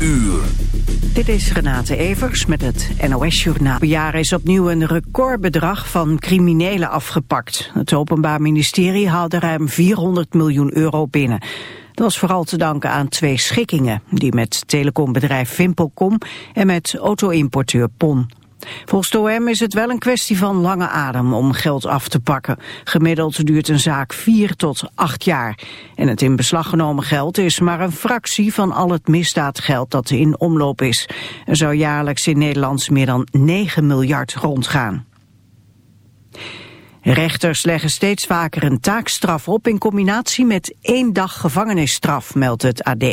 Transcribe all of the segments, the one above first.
uur. Dit is Renate Evers met het NOS Journaal. Per jaar is opnieuw een recordbedrag van criminelen afgepakt. Het Openbaar Ministerie haalde ruim 400 miljoen euro binnen. Dat was vooral te danken aan twee schikkingen... die met telecombedrijf Vimpelcom en met auto-importeur PON Volgens de OM is het wel een kwestie van lange adem om geld af te pakken. Gemiddeld duurt een zaak vier tot acht jaar. En het in beslag genomen geld is maar een fractie van al het misdaadgeld dat in omloop is. Er zou jaarlijks in Nederland meer dan 9 miljard rondgaan. Rechters leggen steeds vaker een taakstraf op in combinatie met één dag gevangenisstraf, meldt het AD.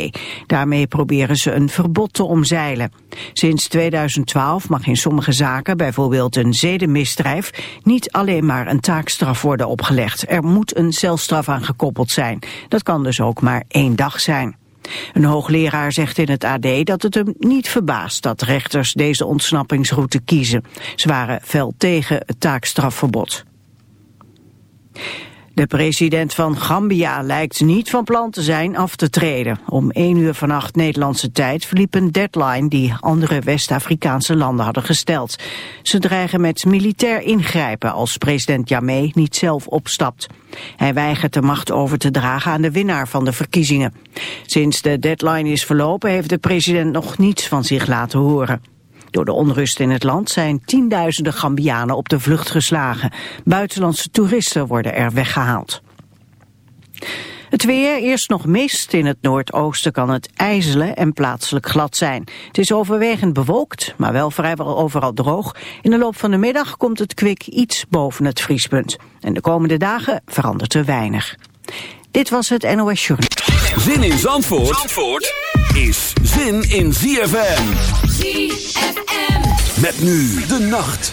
Daarmee proberen ze een verbod te omzeilen. Sinds 2012 mag in sommige zaken, bijvoorbeeld een zedenmisdrijf, niet alleen maar een taakstraf worden opgelegd. Er moet een celstraf aan gekoppeld zijn. Dat kan dus ook maar één dag zijn. Een hoogleraar zegt in het AD dat het hem niet verbaast dat rechters deze ontsnappingsroute kiezen. Ze waren fel tegen het taakstrafverbod. De president van Gambia lijkt niet van plan te zijn af te treden. Om 1 uur vannacht Nederlandse tijd verliep een deadline die andere West-Afrikaanse landen hadden gesteld. Ze dreigen met militair ingrijpen als president Jammeh niet zelf opstapt. Hij weigert de macht over te dragen aan de winnaar van de verkiezingen. Sinds de deadline is verlopen heeft de president nog niets van zich laten horen. Door de onrust in het land zijn tienduizenden Gambianen op de vlucht geslagen. Buitenlandse toeristen worden er weggehaald. Het weer, eerst nog mist. In het noordoosten kan het ijzelen en plaatselijk glad zijn. Het is overwegend bewolkt, maar wel vrijwel overal droog. In de loop van de middag komt het kwik iets boven het vriespunt. En de komende dagen verandert er weinig. Dit was het NOS Journal. Zin in Zandvoort, Zandvoort is zin in ZFM. ZFM. Met nu de nacht.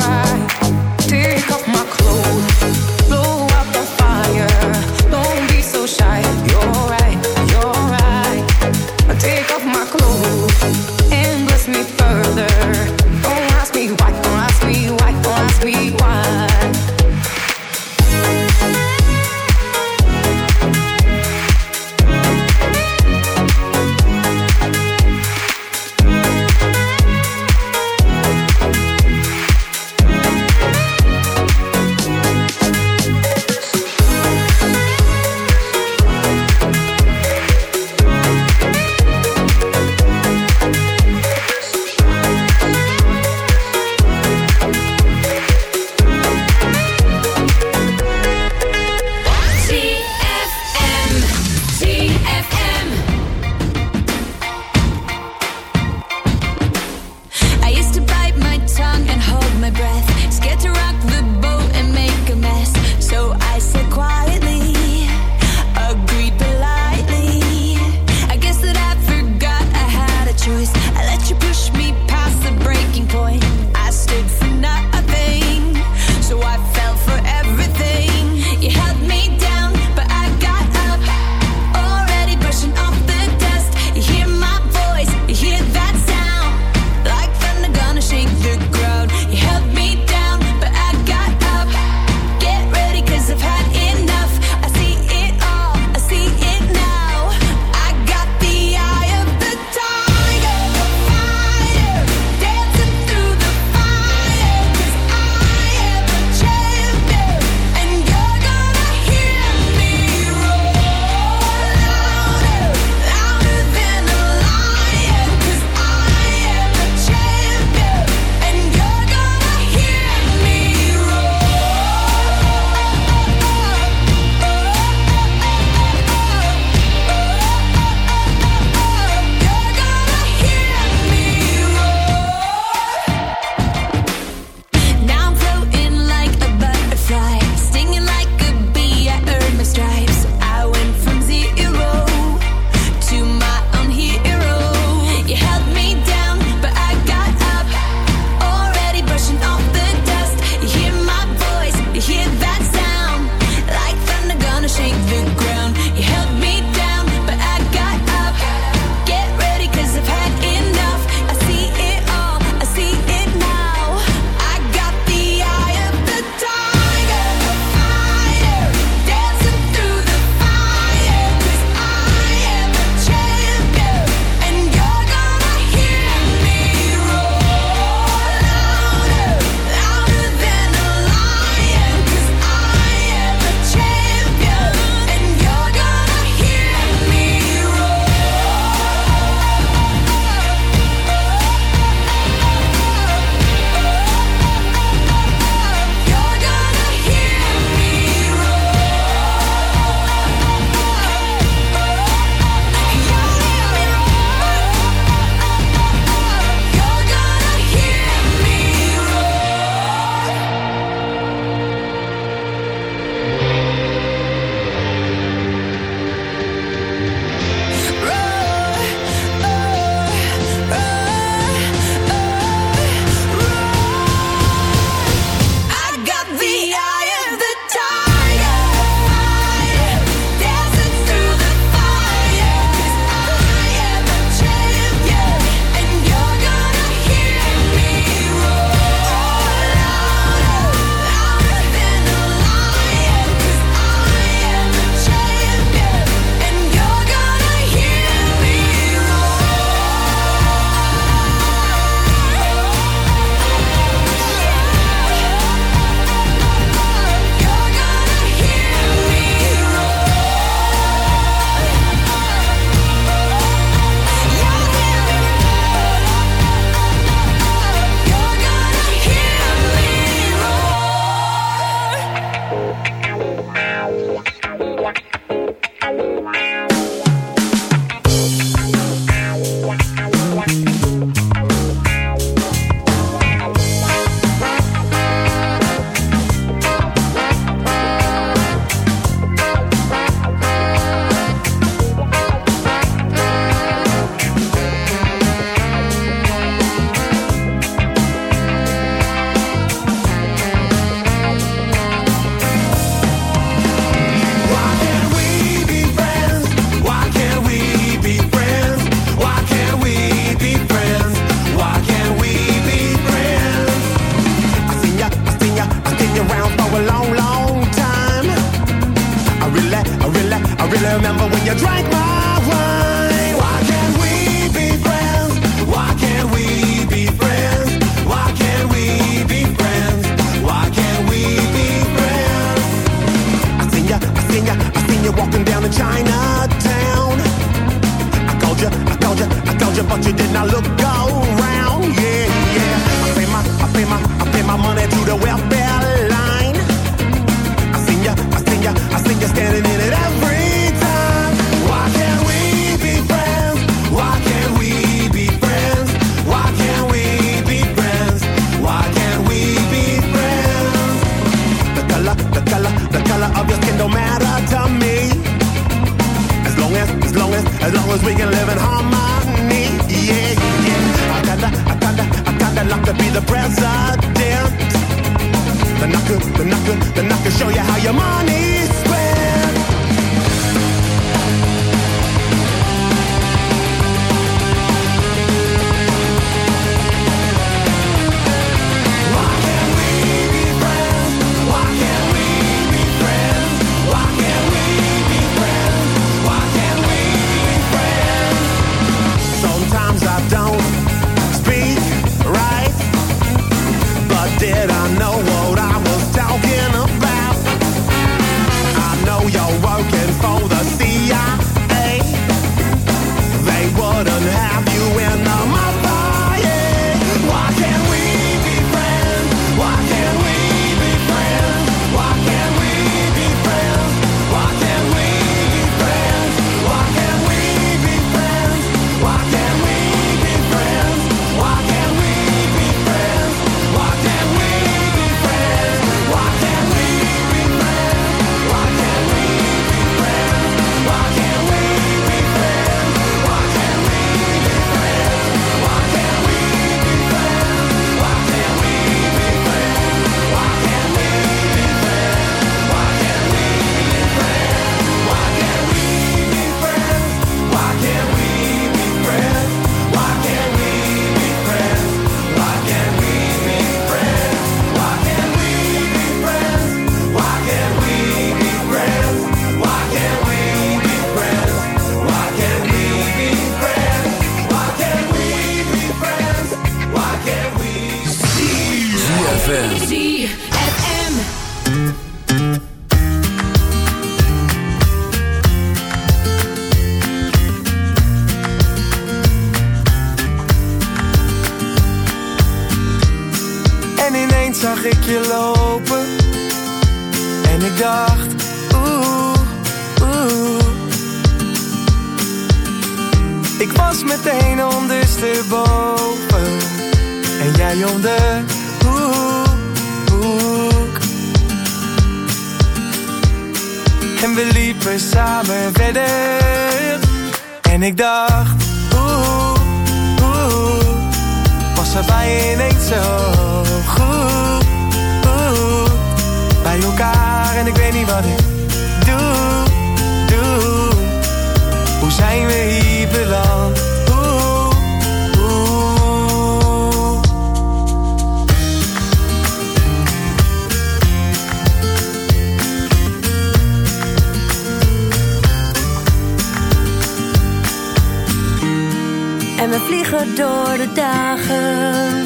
door de dagen.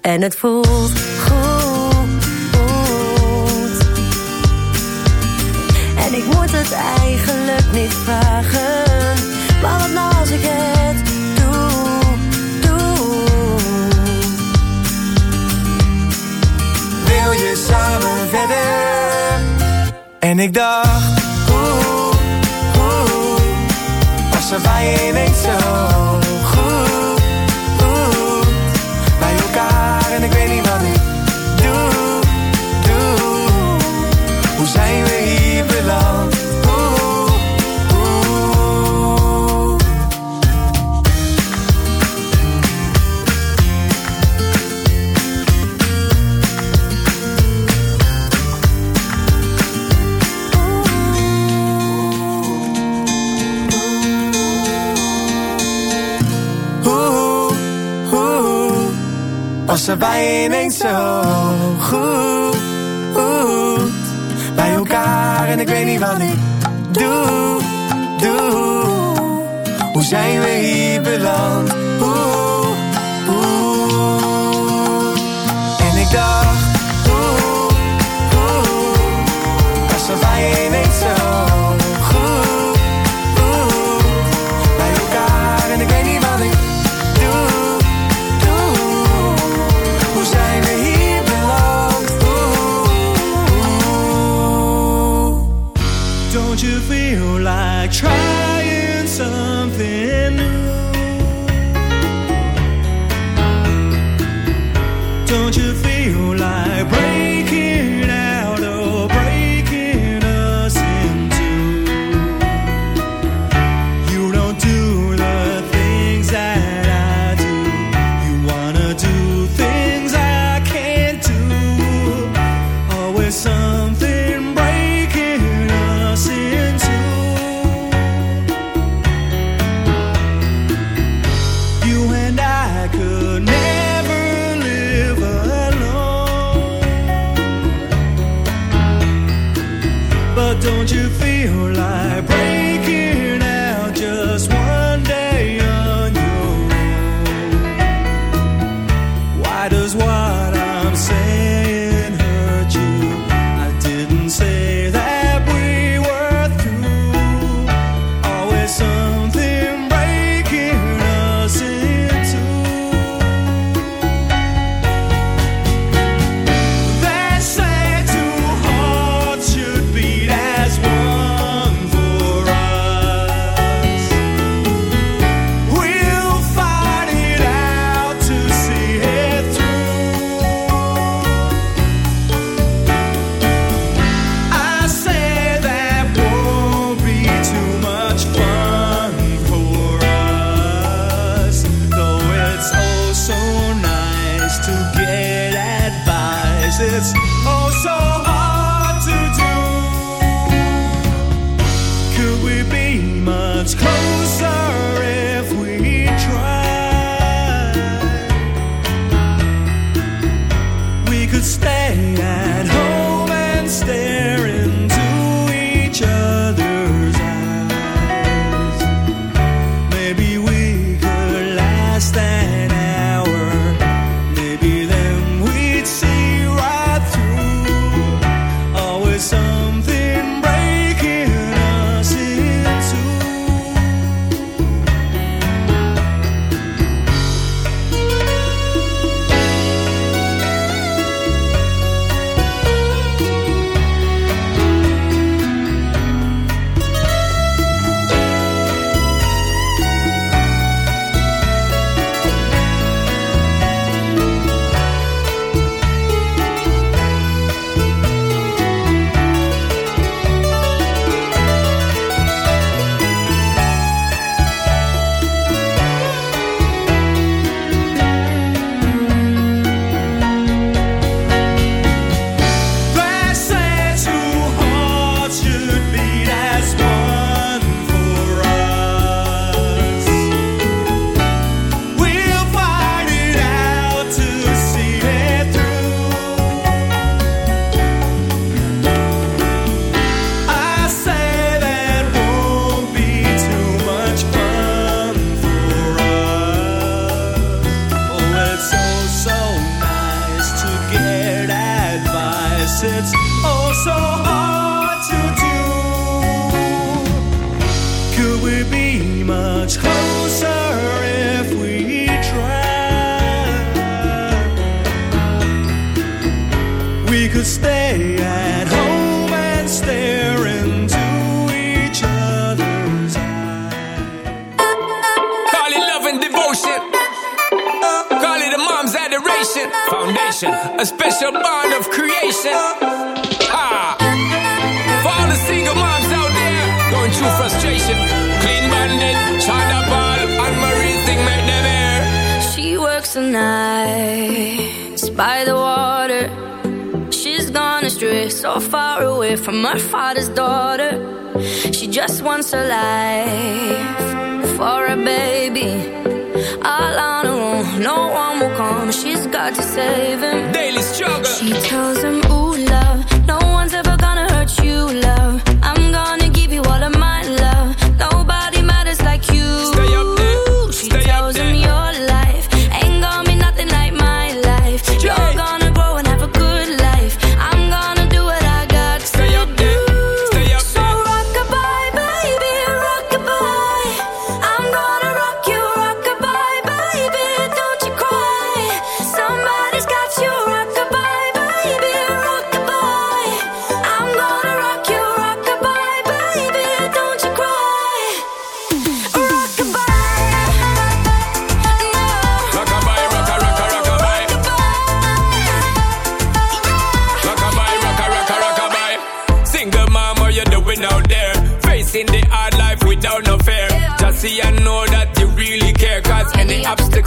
En het voelt goed. En ik moet het eigenlijk niet vragen. Maar wat nou als ik het doe, doe. Wil je samen verder? En ik dacht, oeh. Was er bij je zo? and the granny was er bij ineens zo goed. Bij elkaar en ik weet niet wat ik doe, doe. Hoe zijn we hier? it's oh so Could we be much closer if we tried? We could stay at home and stare into each other's eyes. Call it love and devotion. Call it a mom's adoration. Foundation, a special bond of creation bandit, Sean Paul, and Marie make them air. She works the nights by the water. She's gone astray, so far away from her father's daughter. She just wants a life for a baby. All on her own, no one will come. She's got to save him. Daily struggle. She tells him,